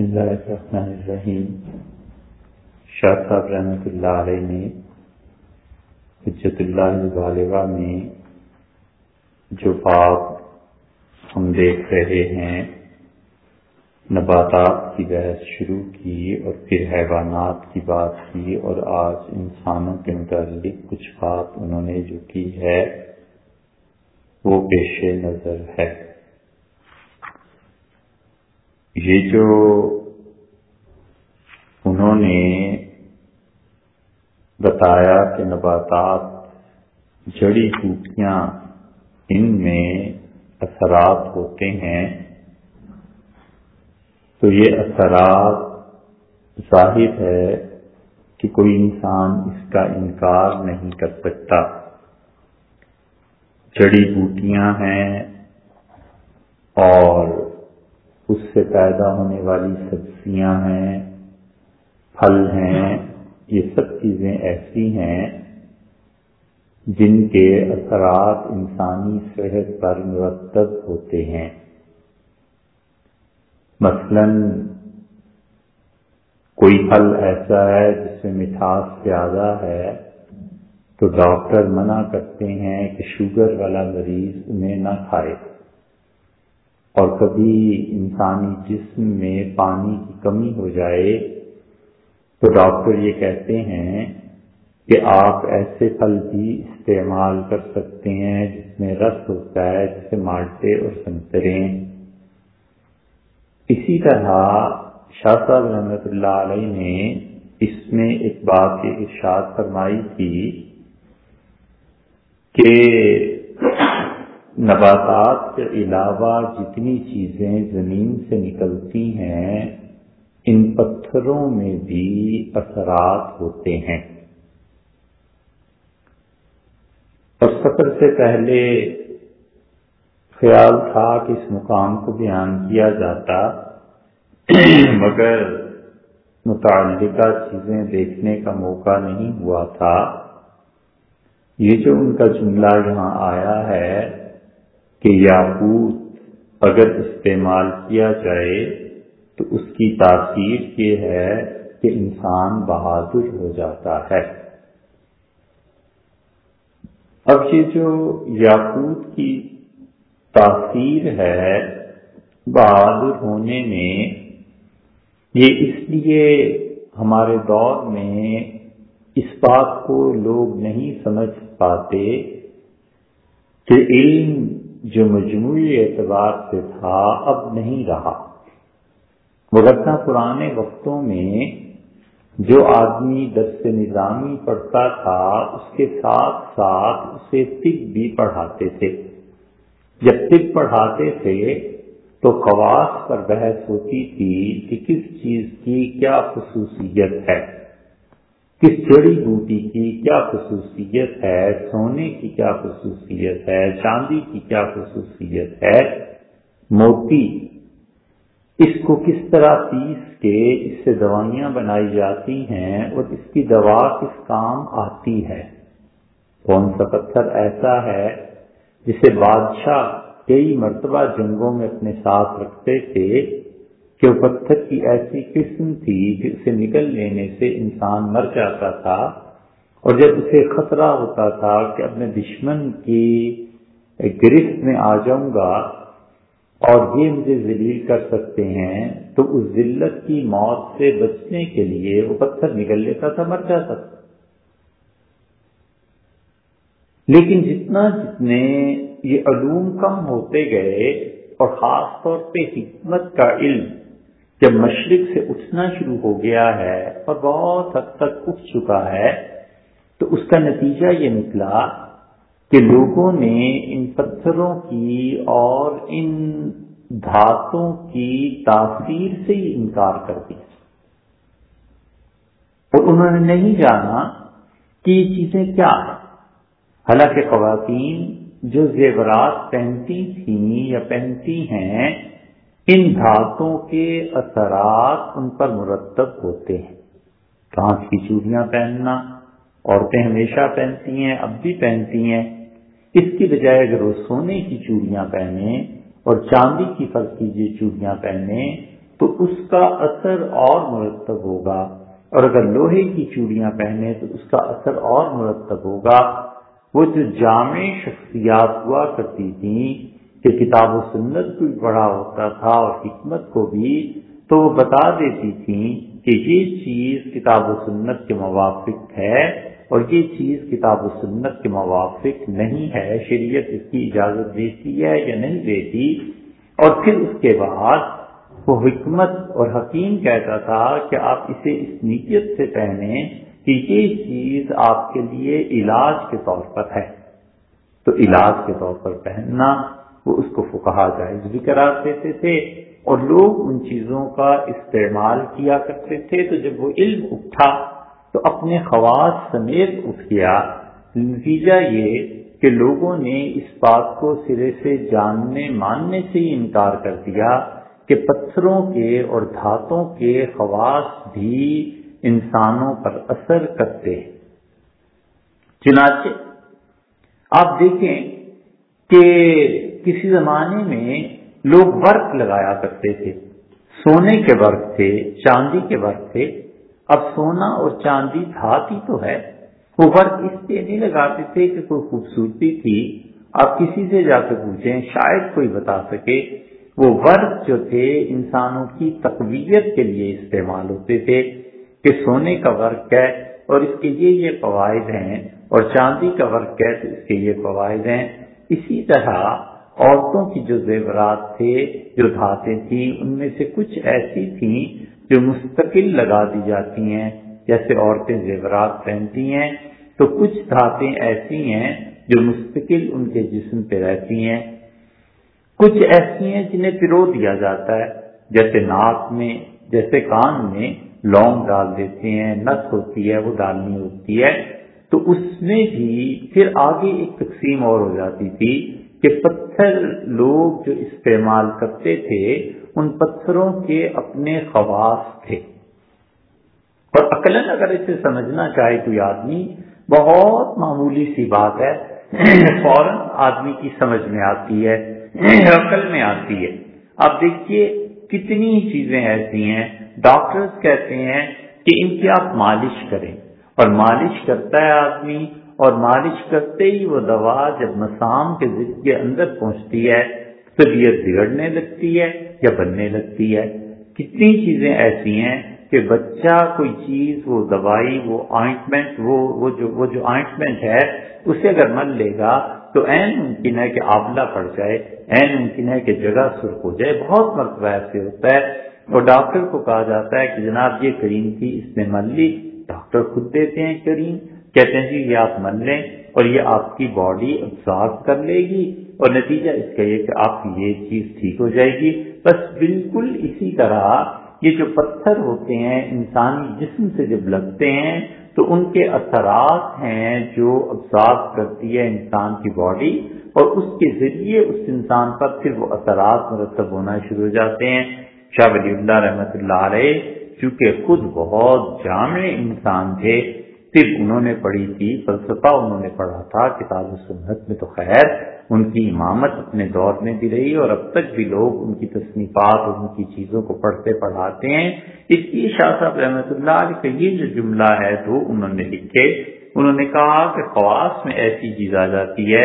بسم اللہ الرحمن الرحیم۔ شاہ صاحب رحمۃ اللہ علیہ نے حجت اللہ غالبہ میں جو بات ہم دیکھ رہے ہیں، نباتات کی بحث شروع کی اور پھر حیوانات کی بات کی اور آج انسانوں کے متعلق کچھ بات انہوں نے جو کی ہے، وہ پیش نظر ہے۔ یہ جو انہوں نے بتایا کہ نباتات، جڑی بوٹیاں، ان میں اثرات ہوتے ہیں، تو یہ اثرات ظاہر ہے کہ کوئی انسان اس کا انکار نہیں کر سکتا۔ جڑی بوٹیاں ہیں اور اس سے پیدا ہونے والی سبزیاں ہیں، پھل ہیں، یہ سب چیزیں ایسی ہیں جن کے اثرات انسانی صحت پر مرتب ہوتے ہیں۔ مثلا کوئی پھل ایسا ہے جس میں مٹھاس زیادہ ہے تو ڈاکٹر منع کرتے ہیں کہ شوگر والا مریض انہیں نہ کھائے۔ اور کبھی انسانی جسم میں پانی کی کمی ہو جائے تو ڈاکٹر یہ کہتے ہیں کہ آپ ایسے پھل بھی استعمال کر سکتے ہیں جس میں رس ہوتا ہے جیسے مالٹے اور سنترے اسی طرح شاہ صاحب رحمت اللہ علیہ نے اس میں ایک بات ارشاد فرمائی تھی کہ نباتات کے علاوہ جتنی چیزیں زمین سے نکلتی ہیں، ان پتھروں میں بھی اثرات ہوتے ہیں۔ اور سفر سے پہلے خیال تھا کہ اس مقام کو بیان کیا جاتا، مگر متعلقہ چیزیں دیکھنے کا موقع نہیں ہوا تھا۔ یہ جو ان کا جملہ یہاں آیا ہے کہ یاقوت اگر استعمال کیا جائے تو اس کی تاثیر یہ ہے کہ انسان بہادر ہو جاتا ہے۔ اب یہ جو یاقوت کی تاثیر ہے بہادر ہونے میں، یہ اس لیے ہمارے دور میں اس بات کو لوگ نہیں سمجھ پاتے کہ علم جو مجموعی اعتبار سے تھا، اب نہیں رہا۔ مغربہ پرانے وقتوں میں جو آدمی درس نظامی پڑھتا تھا، اس کے ساتھ ساتھ اسے طب بھی پڑھاتے تھے۔ جب طب پڑھاتے تھے تو خواص پر بحث ہوتی تھی کہ کس چیز کی کیا خصوصیت ہے۔ کس جڑی بوٹی کی کیا خصوصیت ہے؟ سونے کی کیا خصوصیت ہے؟ چاندی کی کیا خصوصیت ہے؟ موتی، اس کو کس طرح پیس کے اس سے دوائیاں بنائی جاتی ہیں اور اس کی دوا کس کام آتی ہے؟ کون سا پتھر ایسا ہے جسے بادشاہ کئی مرتبہ جنگوں میں اپنے ساتھ رکھتے تھے؟ کہ وہ پتھر کی ایسی قسم تھی جس سے نکل لینے سے انسان مر جاتا تھا اور جب اسے خطرہ ہوتا تھا کہ اپنے دشمن کی گرفت میں آ جاؤں گا اور یہ مجھے ذلیل کر سکتے ہیں، تو اس ذلت کی موت سے بچنے کے لیے وہ پتھر نکل لیتا تھا، مر جاتا تھا۔ لیکن جتنا جتنے یہ علوم کم ہوتے گئے اور خاص طور پہ حکمت کا علم جب مشرق سے اٹھنا شروع ہو گیا ہے اور بہت حد تک اٹھ چکا ہے، تو اس کا نتیجہ یہ نکلا کہ لوگوں نے ان پتھروں کی اور ان دھاتوں کی تاثیر سے ہی انکار کر دیا۔ اور انہوں نے نہیں جانا کہ یہ چیزیں کیا ہیں۔ حالانکہ خواتین جو زیورات پہنتی تھیں یا پہنتی ہیں ان دھاتوں کے اثرات ان پر مرتب ہوتے ہیں۔ کانچ کی چوڑیاں پہننا، عورتیں ہمیشہ پہنتی ہیں، اب بھی پہنتی ہیں۔ اس کی بجائے اگر وہ سونے کی چوڑیاں پہنے اور چاندی کی فرض کیجیے چوڑیاں پہنے تو اس کا اثر اور مرتب ہوگا۔ اور اگر لوہے کی چوڑیاں پہنے تو اس کا اثر اور مرتب ہوگا۔ وہ جو جامع شخصیات ہوا کرتی تھیں کہ کتاب و سنت کو بھی پڑھا ہوتا تھا اور حکمت کو بھی، تو وہ بتا دیتی تھیں کہ یہ چیز کتاب و سنت کے موافق ہے اور یہ چیز کتاب و سنت کے موافق نہیں ہے، شریعت اس کی اجازت دیتی ہے یا نہیں دیتی۔ اور پھر اس کے بعد وہ حکمت اور حکیم کہتا تھا کہ آپ اسے اس نیت سے پہنے کہ یہ چیز آپ کے لیے علاج کے طور پر ہے۔ تو علاج کے طور پر پہننا وہ اس کو فکہ جائز بھی قرار دیتے تھے اور لوگ ان چیزوں کا استعمال کیا کرتے تھے تو جب وہ علم اٹھا تو اپنے خواص سمیت اٹھ گیا۔ نتیجہ یہ کہ لوگوں نے اس بات کو سرے سے جاننے ماننے سے ہی انکار کر دیا کہ پتھروں کے اور دھاتوں کے خواص بھی انسانوں پر اثر کرتے چنانچہ آپ دیکھیں کہ کسی زمانے میں لوگ ورق لگایا کرتے تھے۔ سونے کے ورق تھے، چاندی کے ورق تھے۔ اب سونا اور چاندی دھات ہی تو ہے۔ وہ ورق اس لیے نہیں لگاتے تھے کہ کوئی خوبصورتی تھی۔ آپ کسی سے جا کے پوچھیں، شاید کوئی بتا سکے، وہ ورق جو تھے انسانوں کی تقویت کے لیے استعمال ہوتے تھے کہ سونے کا ورق ہے اور اس کے یہ یہ فوائد ہیں اور چاندی کا ورق ہے تو اس کے یہ فوائد ہیں۔ اسی طرح عورتوں کی جو زیورات تھے، جو دھاتیں تھیں، ان میں سے کچھ ایسی تھیں جو مستقل لگا دی جاتی ہیں، جیسے عورتیں زیورات پہنتی ہیں، تو کچھ دھاتیں ایسی ہیں جو مستقل ان کے جسم پہ رہتی ہیں۔ کچھ ایسی ہیں جنہیں پرو دیا جاتا ہے، جیسے ناک میں، جیسے کان میں لونگ ڈال دیتے ہیں، نس ہوتی ہے، وہ ڈالنی ہوتی ہے۔ تو اس میں بھی پھر آگے ایک تقسیم اور ہو جاتی تھی کہ پتھر لوگ جو استعمال کرتے تھے، ان پتھروں کے اپنے خواص تھے۔ اور عقلن اگر اسے سمجھنا چاہے کوئی آدمی، بہت معمولی سی بات ہے، فوراً آدمی کی سمجھ میں آتی ہے، عقل میں آتی ہے۔ آپ دیکھیے، کتنی چیزیں ایسی ہیں، ڈاکٹرز کہتے ہیں کہ ان کی آپ مالش کریں۔ اور مالش کرتا ہے آدمی اور مالش کرتے ہی وہ دوا جب مسام کے ضد کے اندر پہنچتی ہے، طبیعت بگڑنے لگتی ہے یا بننے لگتی ہے۔ کتنی چیزیں ایسی ہیں کہ بچہ کوئی چیز، وہ دوائی، وہ آئنٹمنٹ وہ وہ جو وہ جو آئنٹمنٹ ہے، اسے اگر مل لے گا تو این ممکن ہے کہ آبلا پڑ جائے، این ممکن ہے کہ جگہ سرخ ہو جائے۔ بہت مرتبہ ایسے ہوتا ہے۔ اور ڈاکٹر کو کہا جاتا ہے کہ جناب یہ کریم تھی اس نے من لی، ڈاکٹر خود دیتے ہیں کریم۔ کہتے ہیں جی یہ آپ من لیں اور یہ آپ کی باڈی ابزارو کر لے گی اور نتیجہ اس کا یہ کہ آپ کی یہ چیز ٹھیک ہو جائے گی۔ بس بالکل اسی طرح یہ جو پتھر ہوتے ہیں، انسانی جسم سے جب لگتے ہیں تو ان کے اثرات ہیں جو ابزارو کرتی ہے انسان کی باڈی اور اس کے ذریعے اس انسان پر پھر وہ اثرات مرتب ہونا شروع ہو جاتے ہیں۔ شاہ ولی اللہ رحمت اللہ علیہ، چونکہ خود بہت جامع انسان تھے صرف انہوں نے پڑھی تھی، فلسفہ انہوں نے پڑھا تھا، کتاب و سنت میں تو خیر، ان کی امامت اپنے دور میں بھی رہی اور اب تک بھی لوگ ان کی تصنیفات اور ان کی چیزوں کو پڑھتے پڑھاتے ہیں۔ اس لیے شاہ صاحب رحمت اللہ علیہ کا یہ جو جملہ ہے تو انہوں نے لکھے، انہوں نے کہا کہ خواص میں ایسی چیز آ جاتی ہے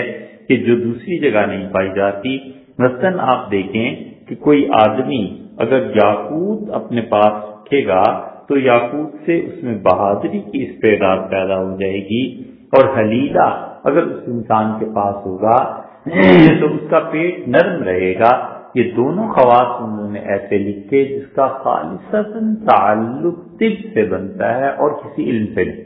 کہ جو دوسری جگہ نہیں پائی جاتی۔ مثلاً آپ دیکھیں کہ کوئی آدمی اگر یاقوت اپنے پاس رکھے گا تو یاقوت سے اس میں بہادری کی استعداد پیدا ہو جائے گی اور حلیلہ اگر اس انسان کے پاس ہوگا، تو اس کا پیٹ نرم رہے گا۔ یہ دونوں خواص انہوں نے ایسے لکھے جس کا خالص تعلق طب سے بنتا ہے اور کسی علم سے نہیں۔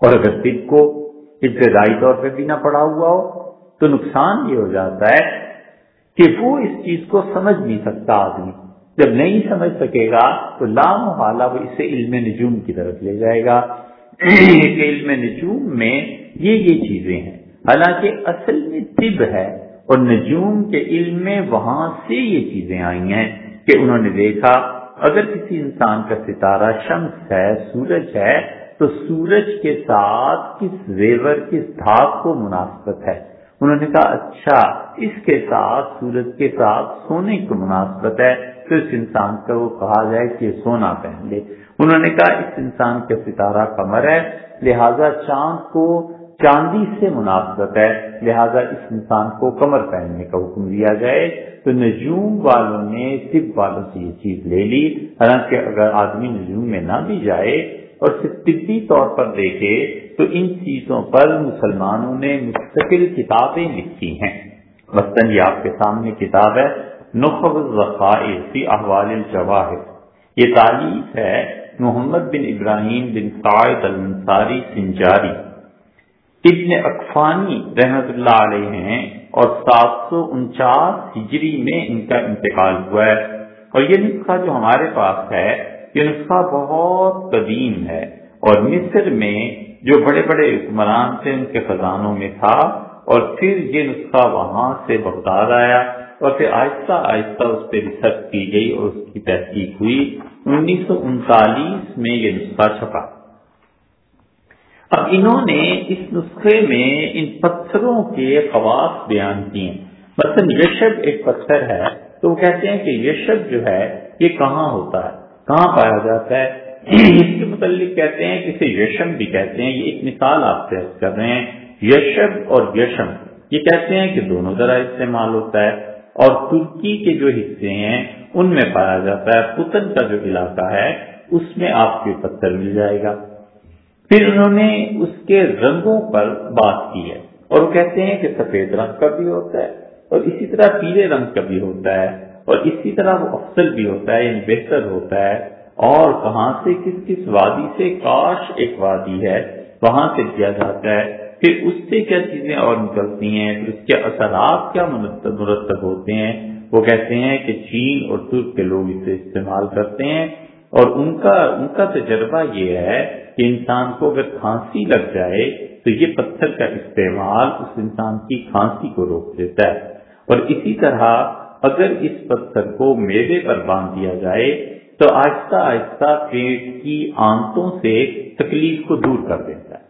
اور اگر طب کو ابتدائی طور پہ بھی نہ پڑا ہوا ہو، تو نقصان یہ ہو جاتا ہے کہ وہ اس چیز کو سمجھ نہیں سکتا آدمی۔ جب نہیں سمجھ سکے گا تو لام حالہ وہ اسے علم نجوم کی طرف لے جائے گا۔ کہ علم نجوم میں یہ یہ چیزیں ہیں۔ حالانکہ اصل میں طب ہے اور نجوم کے علم میں وہاں سے یہ چیزیں آئی ہیں کہ انہوں نے دیکھا، اگر کسی انسان کا ستارہ شمس ہے، سورج ہے، تو سورج کے ساتھ کس زیور، کس دھات کو مناسبت ہے؟ انہوں نے کہا اچھا اس کے ساتھ، سورج کے ساتھ سونے کی مناسبت ہے۔ اس انسان کو کہا جائے کہ سونا پہن لے۔ انہوں نے کہا، اس انسان کے ستارہ کمر ہے، لہذا چاند کو چاندی سے مناسبت ہے، لہذا اس انسان کو کمر پہننے کا حکم دیا جائے تو نجوم والوں نے، طب والوں سے یہ چیز لے لی۔ حالانکہ اگر آدمی نجوم میں نہ بھی جائے اور صرف طبی طور پر دیکھے، تو ان چیزوں پر مسلمانوں نے مستقل کتابیں لکھی ہیں۔ مثلاً یہ آپ کے سامنے کتاب ہے نخب فی احوال الجواہر۔ یہ تعلیف ہے محمد بن ابراہیم بن قائد المنصاری سنجاری۔ ابن اقفانی رحمت اللہ علیہ ہیں اور سات سو انچاس ہجری میں ان کا انتقال ہوا ہے۔ اور یہ نسخہ جو ہمارے پاس ہے، یہ نسخہ بہت قدیم ہے۔ اور مصر میں جو بڑے بڑے حکمران تھے، ان کے خزانوں میں تھا۔ اور پھر یہ نسخہ وہاں سے بغداد آیا۔ اور پھر آہستہ آہستہ اس پہ ریسرچ کی گئی اور اس کی تحقیق ہوئی۔ انیس سو انتالیس میں یہ نسخہ چھپا۔ اب انہوں نے اس نسخے میں ان پتھروں کے خواص بیان کیے۔ مثلاً یشب ایک پتھر ہے، تو وہ کہتے ہیں کہ یشب جو ہے، یہ کہاں ہوتا ہے؟ کہاں پایا جاتا ہے؟ اس کے متعلق کہتے ہیں کہ اسے یشم بھی کہتے ہیں۔ یہ ایک مثال آپ سے کر رہے ہیں۔ یشب اور یشم، یہ کہتے ہیں کہ دونوں ذرا استعمال ہوتا ہے۔ اور ترکی کے جو حصے ہیں، ان میں پایا جاتا ہے۔ پتن کا جو علاقہ ہے، اس میں آپ کے پتھر مل جائے گا۔ پھر انہوں نے اس کے رنگوں پر بات کی ہے اور وہ کہتے ہیں کہ سفید رنگ کا بھی ہوتا ہے اور اسی طرح پیلے رنگ کا بھی ہوتا ہے اور اسی طرح وہ افضل بھی ہوتا ہے یعنی بہتر ہوتا ہے۔ اور کہاں سے، کس کس وادی سے، کاش ایک وادی ہے، وہاں سے کیا جاتا ہے۔ پھر اس سے کیا چیزیں اور نکلتی ہیں؟ پھر اس کے اثرات کیا مرتب ہوتے ہیں؟ وہ کہتے ہیں کہ چین اور ترک کے لوگ اسے استعمال کرتے ہیں۔ اور ان کا ان کا تجربہ یہ ہے کہ انسان کو اگر کھانسی لگ جائے تو یہ پتھر کا استعمال اس انسان کی کھانسی کو روک دیتا ہے۔ اور اسی طرح اگر اس پتھر کو میوے پر باندھ دیا جائے تو آہستہ آہستہ پیٹ کی آنتوں سے تکلیف کو دور کر دیتا ہے۔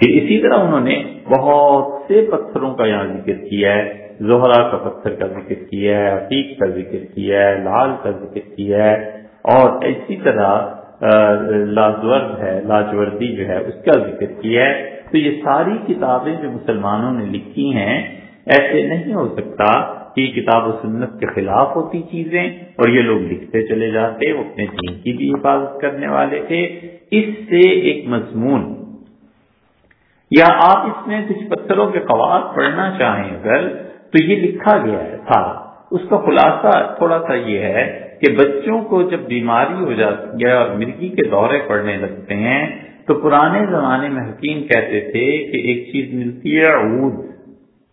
پھر اسی طرح انہوں نے بہت سے پتھروں کا یہاں ذکر کیا ہے، زہرا کا پتھر کا ذکر کیا ہے عقیق کا ذکر کیا ہے، لال کا ذکر کیا ہے، اور اسی طرح لاجورد ہے، لاجوردی جو ہے، اس کا ذکر کیا ہے۔ تو یہ ساری کتابیں جو مسلمانوں نے لکھی ہیں، ایسے نہیں ہو سکتا کہ کتاب و سنت کے خلاف ہوتی چیزیں اور یہ لوگ لکھتے چلے جاتے، وہ اپنے دین کی بھی حفاظت کرنے والے تھے۔ اس سے ایک مضمون یا آپ اس میں کچھ پتھروں کے قواعد پڑھنا چاہیں اگر، تو یہ لکھا گیا ہے، تھا۔ اس کا خلاصہ تھوڑا سا یہ ہے کہ بچوں کو جب بیماری ہو جاتی ہے اور مرغی کے دورے پڑنے لگتے ہیں، تو پرانے زمانے میں حکیم کہتے تھے کہ ایک چیز ملتی ہے اود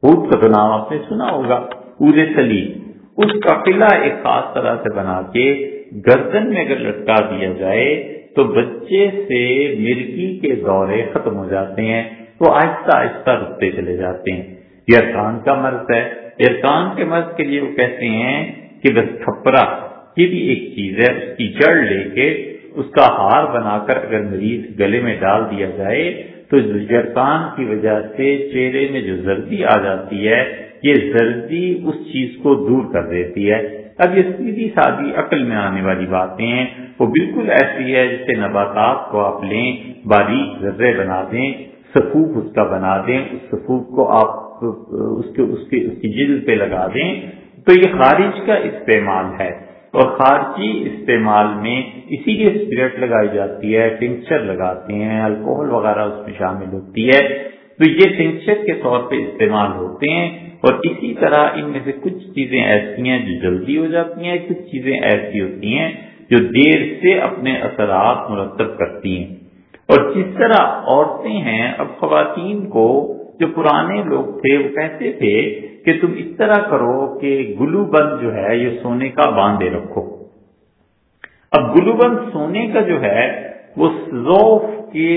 اود کا تو نام آپ نے سنا ہوگا اود سلیم اس کا قلعہ ایک خاص طرح سے بنا کے گردن میں اگر لٹکا دیا جائے، تو بچے سے مرغی کے دورے ختم ہو جاتے ہیں۔ وہ آہستہ آہستہ رکتے چلے جاتے ہیں۔ یہ ارکان کا مرض ہے۔ ارکان کے مرض کے لیے وہ کہتے ہیں کہ بس کھپرا یہ بھی ایک چیز ہے، اس کی جڑ لے کے اس کا ہار بنا کر اگر مریض گلے میں ڈال دیا جائے تو جرکان کی وجہ سے چہرے میں جو زردی آ جاتی ہے، یہ زردی اس چیز کو دور کر دیتی ہے۔ اب یہ سیدھی سادی عقل میں آنے والی باتیں ہیں۔ وہ بالکل ایسی ہے جیسے نباتات کو آپ لیں، باریک ذرے بنا دیں۔ سفوف اس کا بنا دیں، اس سفوف کو آپ، اس کے، اس کی اس کی جلد پہ لگا دیں۔ تو یہ خارج کا استعمال ہے اور خارجی استعمال میں اسی لیے اسپرٹ لگائی جاتی ہے، ٹنکچر لگاتے ہیں، الکوہل وغیرہ اس میں شامل ہوتی ہے۔ تو یہ ٹنکچر کے طور پہ استعمال ہوتے ہیں اور اسی طرح ان میں سے کچھ چیزیں ایسی ہیں جو جلدی ہو جاتی ہیں، کچھ چیزیں ایسی ہوتی ہیں جو دیر سے اپنے اثرات مرتب کرتی ہیں۔ اور جس طرح عورتیں ہیں، اب خواتین کو جو پرانے لوگ تھے، وہ کہتے تھے کہ تم اس طرح کرو کہ گلو بند جو ہے، یہ سونے کا باندھے رکھو۔ اب گلو بند سونے کا جو ہے، وہ ذوف کے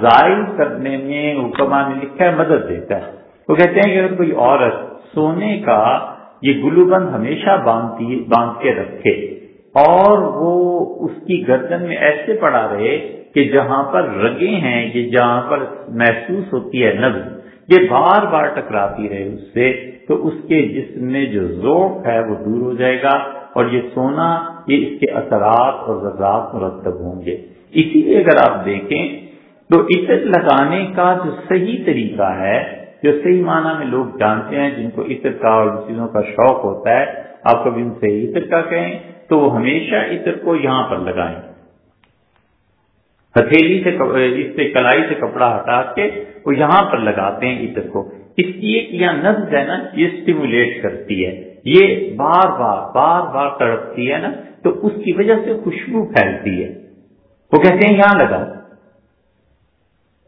زائل کرنے میں حکمہ نے لکھا ہے، مدد دیتا ہے۔ وہ کہتے ہیں کہ اگر کوئی عورت سونے کا، یہ گلو بند ہمیشہ باندھ کے رکھے۔ اور وہ اس کی گردن میں ایسے پڑا رہے کہ جہاں پر رگیں ہیں، یہ جہاں پر محسوس ہوتی ہے نبز یہ بار بار ٹکراتی رہے اس سے، تو اس کے جسم میں جو ذوق ہے وہ دور ہو جائے گا اور یہ سونا، یہ اس کے اثرات اور ذرات مرتب ہوں گے۔ اسی لیے اگر آپ دیکھیں، تو عطر لگانے کا جو صحیح طریقہ ہے، جو صحیح معنی میں لوگ جانتے ہیں، جن کو عطر کا اور چیزوں کا شوق ہوتا ہے، آپ کبھی ان سے عطر کا کہیں تو وہ ہمیشہ عطر کو یہاں پر لگائیں۔ ہتھیلی سے اس سے کلائی سے کپڑا ہٹا کے وہ یہاں پر لگاتے ہیں عطر کو۔ اس لیے یہ نظر ہے نا، یہ اسٹیمولیٹ کرتی ہے۔ یہ بار بار بار بار تڑپتی ہے نا، تو اس کی وجہ سے خوشبو پھیلتی ہے۔ وہ کہتے ہیں، یہاں لگا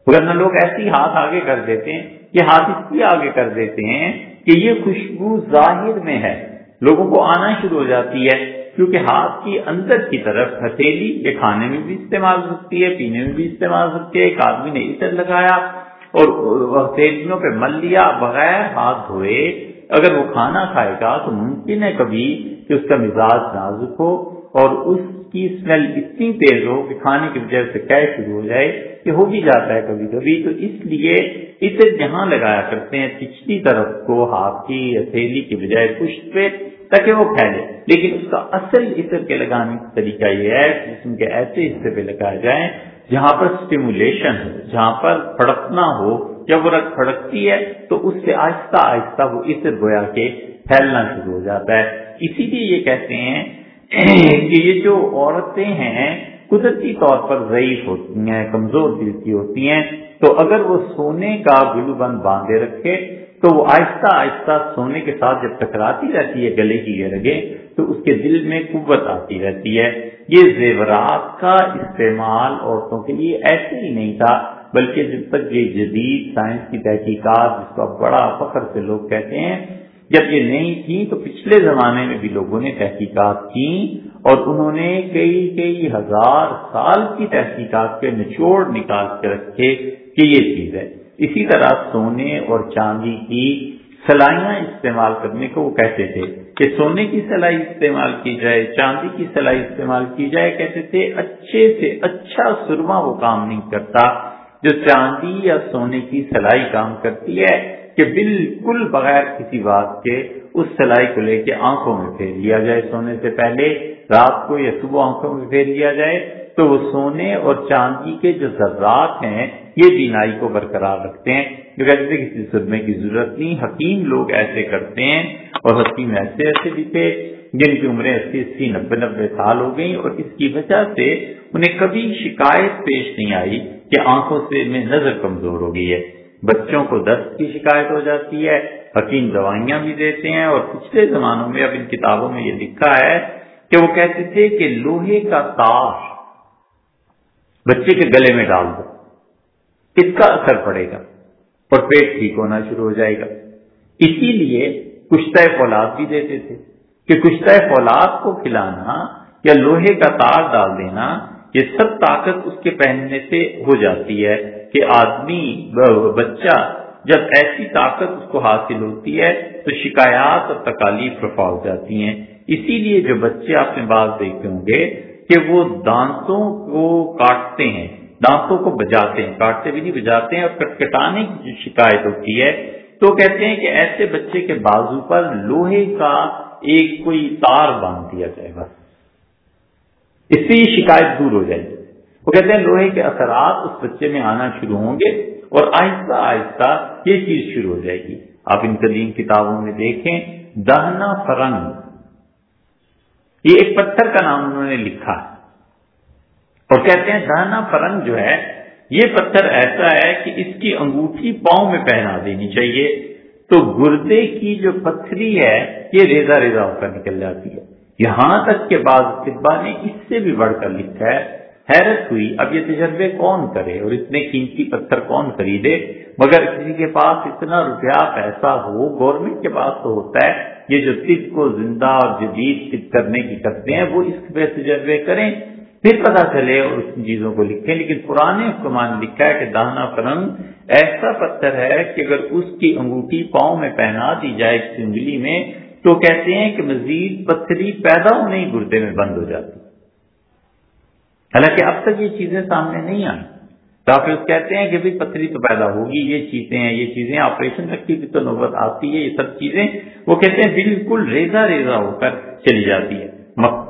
ورنہ لوگ ایسی ہاتھ آگے کر دیتے ہیں، یہ ہاتھ اس لیے آگے کر دیتے ہیں کہ یہ خوشبو ظاہر میں ہے۔ لوگوں کو آنا شروع ہو جاتی ہے۔ کیونکہ ہاتھ کی اندر کی طرف ہتھیلی یہ کھانے میں بھی استعمال ہو سکتی ہے، پینے میں بھی استعمال ہو سکتی ہے، ایک آدمی نے عطر لگایا اور ہتھیلیوں پہ مل لیا، بغیر ہاتھ دھوئے۔ اگر وہ کھانا کھائے گا تو ممکن ہے کبھی کہ اس کا مزاج نازک ہو اور اس کی اسمیل اتنی تیز ہو کہ کھانے کی وجہ سے کیش شروع ہو جائے کہ ہو بھی جاتا ہے کبھی کبھی تو اس لیے اسے جہاں لگایا کرتے ہیں، پچھلی طرف کو ہاتھ کی ہتھیلی کی بجائے پشت پہ تاکہ وہ پھیلے۔ لیکن اس کا اصل عطر کے لگانے کا طریقہ یہ ہے جسم کے ایسے حصے پہ لگایا جائے جہاں پر اسٹیمولیشن ہو، جہاں پر پھڑکنا ہو۔ جب وہ رکھ پھڑکتی ہے تو اس سے آہستہ آہستہ وہ عطر گویا کے پھیلنا شروع ہو جاتا ہے۔ اسی لیے یہ کہتے ہیں کہ یہ جو عورتیں ہیں، قدرتی طور پر ضعیف ہوتی ہیں، کمزور دل کی ہوتی ہیں۔ تو اگر وہ سونے کا گلو بند باندھے رکھے تو وہ آہستہ آہستہ سونے کے ساتھ جب ٹکراتی رہتی ہے، گلے کی گرگے، تو اس کے دل میں قوت آتی رہتی ہے۔ یہ زیورات کا استعمال عورتوں کے لیے ایسے ہی نہیں تھا، بلکہ جب تک یہ جدید سائنس کی تحقیقات، جس کو بڑا فخر سے لوگ کہتے ہیں، جب یہ نہیں تھی، تو پچھلے زمانے میں بھی لوگوں نے تحقیقات کی اور انہوں نے کئی کئی ہزار سال کی تحقیقات کے نچوڑ نکال کے رکھے کہ یہ چیز ہے۔ اسی طرح سونے اور چاندی کی سلائیاں استعمال کرنے کو وہ کہتے تھے کہ سونے کی سلائی استعمال کی جائے، چاندی کی سلائی استعمال کی جائے کہتے تھے، اچھے سے اچھا سرما وہ کام نہیں کرتا جو چاندی یا سونے کی سلائی کام کرتی ہے کہ بالکل بغیر کسی بات کے اس سلائی کو لے کے آنکھوں میں پھیر لیا جائے۔ سونے سے پہلے رات کو یا صبح آنکھوں میں پھیر لیا جائے تو وہ سونے اور چاندی کے جو ذرات ہیں، یہ بینائی کو برقرار رکھتے ہیں۔ جو کہتے کسی سرمے کی ضرورت نہیں، حکیم لوگ ایسے کرتے ہیں اور حکیم ایسے ایسے بھی تھے جن کی عمریں اسی اسی نبے نبے سال ہو گئی اور اس کی وجہ سے انہیں کبھی شکایت پیش نہیں آئی کہ آنکھوں سے میں نظر کمزور ہو گئی ہے۔ بچوں کو دست کی شکایت ہو جاتی ہے حکیم دوائیاں بھی دیتے ہیں اور پچھلے زمانوں میں اب ان کتابوں میں یہ لکھا ہے کہ وہ کہتے تھے کہ لوہے کا تاش بچے کے گلے میں ڈال دو، اس کا اثر پڑے گا اور پیٹ ٹھیک ہونا شروع ہو جائے گا۔ اسی لیے کشتہ فولاد بھی دیتے تھے کہ کشتہ فولاد کو کھلانا یا لوہے کا تار ڈال دینا، یہ سب طاقت اس کے پہننے سے ہو جاتی ہے کہ آدمی، بچہ جب ایسی طاقت اس کو حاصل ہوتی ہے تو شکایات اور تکالیف رفا ہو جاتی ہیں۔ اسی لیے جو بچے آپ نے بات دیکھے ہوں گے کہ وہ دانتوں کو کاٹتے ہیں، دانتوں کو بجاتے ہیں، کاٹتے بھی نہیں، بجاتے ہیں اور کٹکٹانے کی جو شکایت ہوتی ہے، تو کہتے ہیں کہ ایسے بچے کے بازو پر لوہے کا ایک کوئی تار باندھ دیا جائے بس۔ اس سے یہ شکایت دور ہو جائے گی۔ وہ کہتے ہیں لوہے کے اثرات اس بچے میں آنا شروع ہوں گے۔ اور آہستہ آہستہ یہ چیز شروع ہو جائے گی۔ آپ ان قدیم کتابوں میں دیکھیں، دہنا فرنگ۔ یہ ایک پتھر کا نام انہوں نے لکھا اور کہتے ہیں دہنا فرنگ جو ہے، یہ پتھر ایسا ہے کہ اس کی انگوٹھی پاؤں میں پہنا دینی چاہیے۔ تو گردے کی جو پتھری ہے، یہ ریزا ریزا ہو کر نکل جاتی ہے۔ یہاں تک کہ بعض طبا نے اس سے بھی بڑھ کر لکھا ہے حیرت ہوئی، اب یہ تجربے کون کرے اور اتنے قیمتی پتھر کون خریدے؟ مگر کسی کے پاس اتنا روپیہ پیسہ ہو گورنمنٹ کے پاس تو ہوتا ہے۔ یہ جو طب کو زندہ اور جدید طب کرنے کی کرتے ہیں، وہ اس پہ تجربے کریں، پھر پتا چلے اور اس چیزوں کو لکھیں۔ لیکن پرانے حکمان لکھا ہے کہ دانا فرنگ ایسا پتھر ہے کہ اگر اس کی انگوٹھی پاؤں میں پہنا دی جائے کسی انگلی میں، تو کہتے ہیں کہ مزید پتھری پیدا ہونے ہی گردے میں بند ہو جاتی۔ حالانکہ اب تک یہ چیزیں سامنے نہیں آئی ڈاکٹر کہتے ہیں کہ بھائی پتھری تو پیدا ہوگی، یہ چیزیں ہیں، یہ چیزیں آپریشن تک کی بھی تو نوبت آتی ہے، یہ سب چیزیں۔ وہ کہتے ہیں بالکل ریزا ریزا ہو کر چلی جاتی ہے۔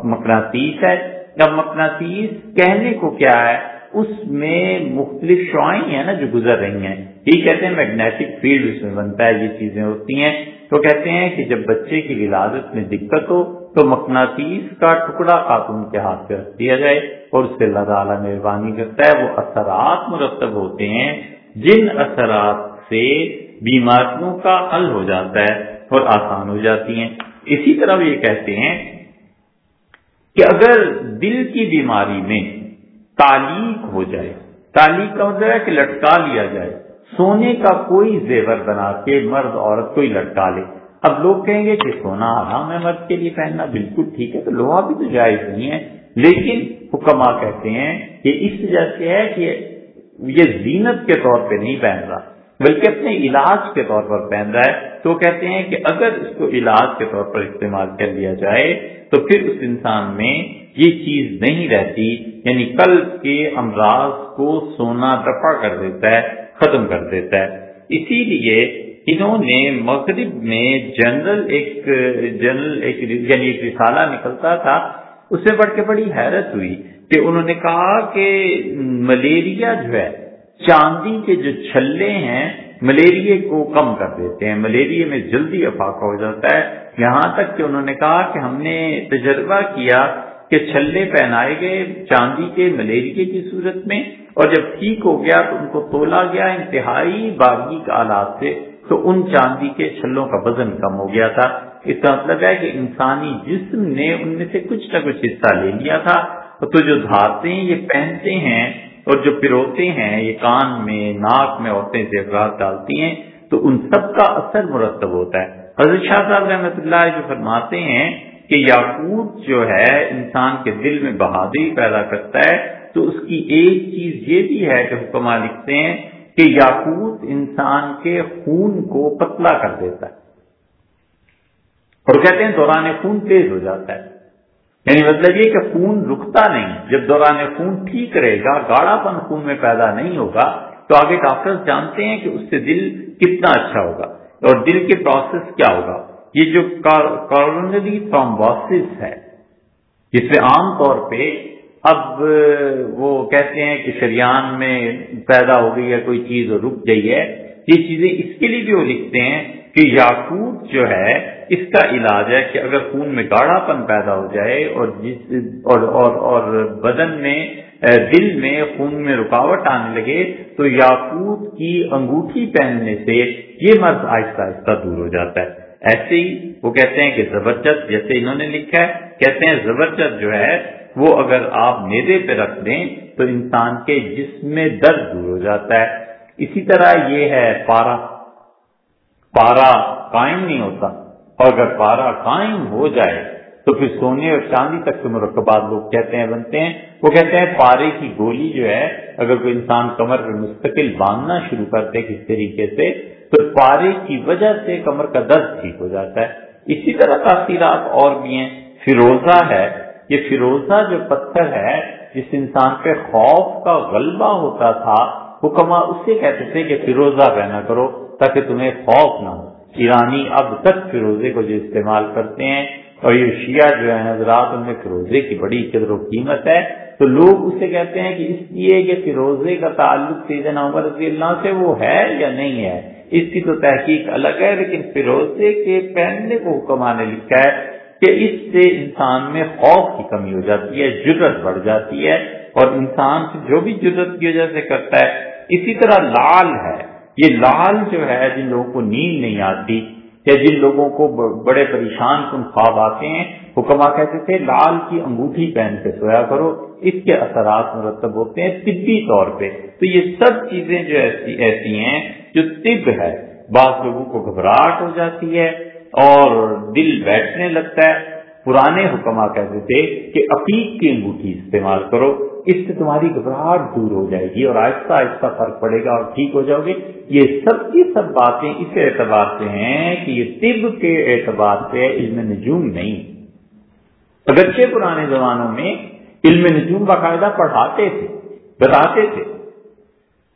مقناطیس ہے۔ اب مقناطیس کہنے کو کیا ہے؟ اس میں مختلف شعائیں ہیں نا جو گزر رہی ہیں۔ یہ کہتے ہیں میگنیٹک فیلڈ اس میں بنتا ہے، یہ چیزیں ہوتی ہیں۔ تو کہتے ہیں کہ جب بچے کی ولادت میں دقت ہو تو مقناطیس کا ٹکڑا خاتون کے ہاتھ پہ رکھ دیا جائے اور اس سے اللہ تعالیٰ مہربانی کرتا ہے وہ اثرات مرتب ہوتے ہیں، جن اثرات سے بیماریوں کا حل ہو جاتا ہے اور آسان ہو جاتی ہیں۔ اسی طرح یہ کہتے ہیں کہ اگر دل کی بیماری میں تعلیق ہو جائے، تعلیق کا مطلب ہے کہ لٹکا لیا جائے، سونے کا کوئی زیور بنا کے مرد عورت کوئی لٹکا لے اب لوگ کہیں گے کہ سونا آرام ہے مرد کے لیے پہننا، بالکل ٹھیک ہے، تو لوہا بھی تو جائز نہیں ہے۔ لیکن حکما کہتے ہیں کہ اس وجہ سے ہے کہ یہ زینت کے طور پہ نہیں پہن رہا، بلکہ اپنے علاج کے طور پر پہن رہا ہے۔ تو کہتے ہیں کہ اگر اس کو علاج کے طور پر استعمال کر لیا جائے، تو پھر اس انسان میں یہ چیز نہیں رہتی یعنی قلب کے امراض کو سونا دفاع کر دیتا ہے، ختم کر دیتا ہے۔ اسی لیے انہوں نے مغرب میں جنرل ایک جنرل ایک یعنی ایک رسالہ نکلتا تھا، اس سے پڑھ کے بڑی حیرت ہوئی کہ انہوں نے کہا کہ ملیریا جو ہے، چاندی کے جو چھلے ہیں، ملیریا کو کم کر دیتے ہیں، ملیریا میں جلدی افاقہ ہو جاتا ہے۔ یہاں تک کہ انہوں نے کہا کہ ہم نے تجربہ کیا کہ چھلے پہنائے گئے چاندی کے ملیریا کی صورت میں، اور جب ٹھیک ہو گیا تو ان کو تولا گیا انتہائی باغی کا آلات سے۔ تو ان چاندی کے چھلوں کا وزن کم ہو گیا تھا۔ اس کا مطلب ہے کہ انسانی جسم نے ان میں سے کچھ نہ کچھ حصہ لے لیا تھا۔ تو جو دھاتے یہ پہنتے ہیں اور جو پروتے ہیں، یہ کان میں، ناک میں عورتیں زیورات ڈالتی ہیں، تو ان سب کا اثر مرتب ہوتا ہے۔ حضرت شاہ صاحب رحمۃ اللہ جو فرماتے ہیں کہ یاقوت جو ہے، انسان کے دل میں بہادری پیدا کرتا ہے، تو اس کی ایک چیز یہ بھی ہے کہ حکمہ لکھتے ہیں کہ یاقوت انسان کے خون کو پتلا کر دیتا ہے۔ اور کہتے ہیں دوران خون تیز ہو جاتا ہے۔ یعنی مطلب یہ کہ خون رکتا نہیں، جب دوران خون ٹھیک رہے گا گاڑا پن خون میں پیدا نہیں ہوگا، تو آگے ڈاکٹر جانتے ہیں کہ اس سے دل کتنا اچھا ہوگا۔ اور دل کے پروسیس کیا ہوگا؟ یہ جو کارونری تھرومبوسس ہے جس میں عام طور پہ اب وہ کہتے ہیں کہ شریان میں پیدا ہو گئی ہے کوئی چیز رک گئی ہے۔ یہ چیزیں اس کے لیے بھی وہ لکھتے ہیں کہ یاقوت جو ہے اس کا علاج ہے کہ اگر خون میں گاڑھا پن پیدا ہو جائے اور جس اور اور, اور بدن میں دل میں خون میں رکاوٹ آنے لگے تو یاقوت کی انگوٹھی پہننے سے یہ مرض آہستہ آہستہ دور ہو جاتا ہے۔ ایسے ہی وہ کہتے ہیں کہ زبردست جیسے انہوں نے لکھا ہے کہتے ہیں زبردست جو ہے وہ اگر آپ میدے پہ رکھ دیں تو انسان کے جسم میں درد دور ہو جاتا ہے۔ اسی طرح یہ ہے پارا۔ پارا قائم نہیں ہوتا۔ اور اگر پارا قائم ہو جائے تو پھر سونے اور چاندی تک کے مرکبات لوگ کہتے ہیں، بنتے ہیں۔ وہ کہتے ہیں پارے کی گولی جو ہے، اگر کوئی انسان کمر پہ مستقل باندھنا شروع کرتے کس طریقے سے، تو پارے کی وجہ سے کمر کا درد ٹھیک ہو جاتا ہے۔ اسی طرح تاثیرات اور بھی ہیں۔ فیروزہ ہے۔ یہ فیروزہ جو پتھر ہے، جس انسان پہ خوف کا غلبہ ہوتا تھا حکما اس سے کہتے تھے کہ فیروزہ پہنا کرو تاکہ تمہیں خوف نہ ہو۔ ایرانی اب تک فیروزے کو جو استعمال کرتے ہیں، اور یہ شیعہ جو ہے حضرات ان میں فیروزے کی بڑی قدر و قیمت ہے۔ تو لوگ اسے کہتے ہیں کہ اس لیے کہ فیروزے کا تعلق سیدنا عمر رضی اللہ سے وہ ہے یا نہیں ہے؟ اس کی تو تحقیق الگ ہے، لیکن فیروزے کے پہننے کو حکم آنے لکھا ہے۔ کہ اس سے انسان میں خوف کی کمی ہو جاتی ہے جرت بڑھ جاتی ہے اور انسان جو بھی جرت کی وجہ سے کرتا ہے، اسی طرح لال ہے۔ یہ لال جو ہے، جن لوگوں کو نیند نہیں آتی، یا جن لوگوں کو بڑے پریشان کن خواب آتے ہیں حکما کہتے تھے لال کی انگوٹھی پہن کے سویا کرو، اس کے اثرات مرتب ہوتے ہیں طبی طور پہ۔ تو یہ سب چیزیں جو ایسی ایسی ہیں جو طب ہے۔ بعض لوگوں کو گھبراہٹ ہو جاتی ہے اور دل بیٹھنے لگتا ہے۔ پرانے حکما کہتے تھے کہ عقیق کی انگوٹھی استعمال کرو، اس سے تمہاری گھبراہٹ دور ہو جائے گی اور آہستہ آہستہ فرق پڑے گا اور ٹھیک ہو جاؤ گے۔ یہ سب کی سب باتیں اس اعتبار سے ہیں کہ یہ طب کے اعتبار سے علم نجوم نہیں۔ اگرچہ پرانے زمانوں میں علم نجوم باقاعدہ پڑھاتے تھے، بتاتے تھے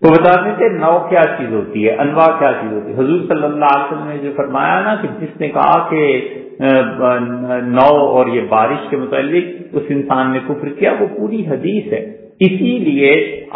وہ بتاتے تھے نو کیا چیز ہوتی ہے، انواع کیا چیز ہوتی ہے؟ حضور صلی اللہ علیہ وسلم نے جو فرمایا نا کہ جس نے کہا کہ نو اور یہ بارش کے متعلق اس انسان نے کفر کیا، وہ پوری حدیث ہے۔ اسی لیے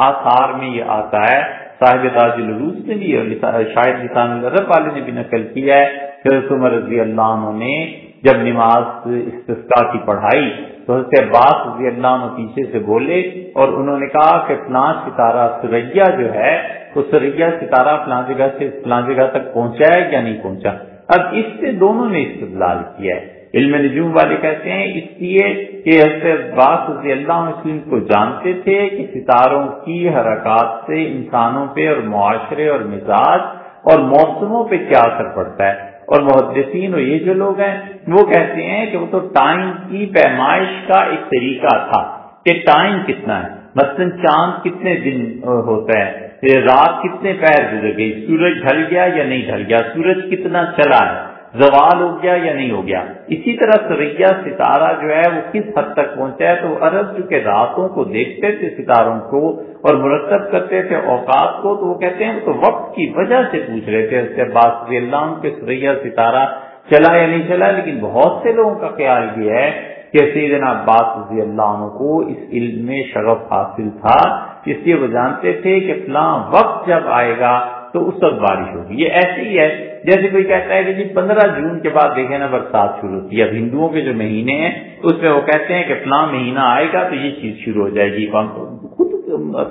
آثار میں یہ آتا ہے، صاحب تاج الروس نے بھی اور شاید لسان الرب والے نے بھی نقل کیا ہے کہ عمر رضی اللہ عنہ نے جب نماز استسقا کی پڑھائی تو حضرت عباس رضی اللہ عنہ پیچھے سے بولے اور انہوں نے کہا کہ فلاں ستارہ سریا جو ہے، وہ سریا ستارہ فلاں جگہ سے فلاں جگہ تک پہنچا ہے یا نہیں پہنچا؟ اب اس سے دونوں نے استدلال کیا ہے۔ علم نجوم والے کہتے ہیں اس لیے کہ حضرت عباس رضی اللہ عنہ کو جانتے تھے کہ ستاروں کی حرکات سے انسانوں پہ اور معاشرے اور مزاج اور موسموں پہ کیا اثر پڑتا ہے۔ اور محدثین اور یہ جو لوگ ہیں، وہ کہتے ہیں کہ وہ تو ٹائم کی پیمائش کا ایک طریقہ تھا کہ ٹائم کتنا ہے۔ مثلا چاند کتنے دن ہوتا ہے رات کتنے پیر گزر گئی، سورج ڈھل گیا یا نہیں ڈھل گیا، سورج کتنا چلا ہے۔ زوال ہو گیا یا نہیں ہو گیا؟ اسی طرح سریا ستارہ جو ہے وہ کس حد تک پہنچا ہے؟ تو عرب جو کہ راتوں کو دیکھتے تھے ستاروں کو اور مرتب کرتے تھے اوقات کو، تو وہ کہتے ہیں تو وقت کی وجہ سے پوچھ رہے تھے۔ باس اللہ کے سریا ستارہ چلا یا نہیں چلا، لیکن بہت سے لوگوں کا خیال یہ ہے کہ سیدنا عباس رضی اللہ عنہ کو اس علم میں شغف حاصل تھا، اس لیے وہ جانتے تھے کہ فلاں وقت جب آئے گا تو اس وقت بارش ہوگی۔ یہ ایسے ہی ہے، جیسے کوئی کہتا ہے کہ جی پندرہ جون کے بعد دیکھے نا برسات شروع ہوتی ہے، اب ہندوؤں کے جو مہینے ہیں، اس میں وہ کہتے ہیں کہ فلاں مہینہ آئے گا تو یہ چیز شروع ہو جائے گی۔ خود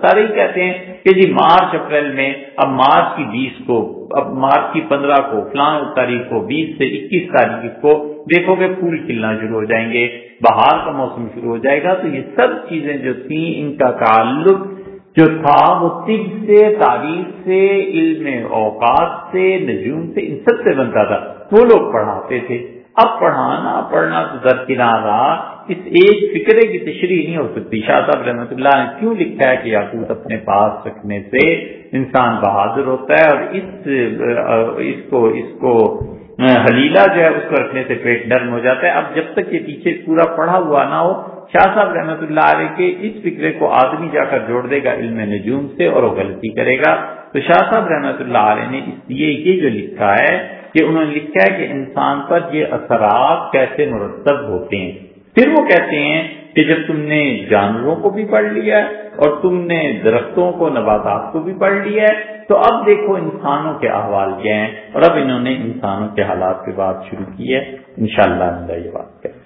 سارے ہی کہتے ہیں کہ جی مارچ اپریل میں اب مارچ کی بیس کو، اب مارچ کی پندرہ کو، فلاں تاریخ کو، بیس سے اکیس تاریخ کو دیکھو گے پھول کھلنا شروع ہو جائیں گے، بہار کا موسم شروع ہو جائے گا۔ تو یہ سب چیزیں جو تھیں، ان کا تعلق جو تھا وہ طب سے تعریف سے، علم اوقات سے، نجوم سے، ان سب سے بنتا تھا۔ وہ لوگ پڑھاتے تھے۔ اب پڑھانا، پڑھنا تو درکنارا اس ایک فکرے کی تشریح نہیں ہو سکتی۔ شاہ صاحب رحمۃ اللہ نے کیوں لکھا ہے کہ یاقوت اپنے پاس رکھنے سے انسان بہادر ہوتا ہے اور اس اس کو اس کو حلیلہ جو ہے اس کو رکھنے سے پیٹ نرم ہو جاتا ہے۔ اب جب تک یہ پیچھے پورا پڑھا ہوا نہ ہو، شاہ صاحب رحمۃ اللہ علیہ کے اس فکرے کو آدمی جا کر جوڑ دے گا، علم نجوم سے اور وہ غلطی کرے گا۔ تو شاہ صاحب رحمۃ اللہ علیہ نے اس لیے یہ جو لکھا ہے کہ انہوں نے لکھا ہے کہ انسان پر یہ اثرات کیسے مرتب ہوتے ہیں۔ پھر وہ کہتے ہیں کہ جب تم نے جانوروں کو بھی پڑھ لیا ہے اور تم نے درختوں کو، نباتات کو بھی پڑھ لیا ہے، تو اب دیکھو انسانوں کے احوال کیا ہیں اور اب انہوں نے انسانوں کے حالات کے بات شروع کی ہے۔ انشاءاللہ اللہ یہ بات کریں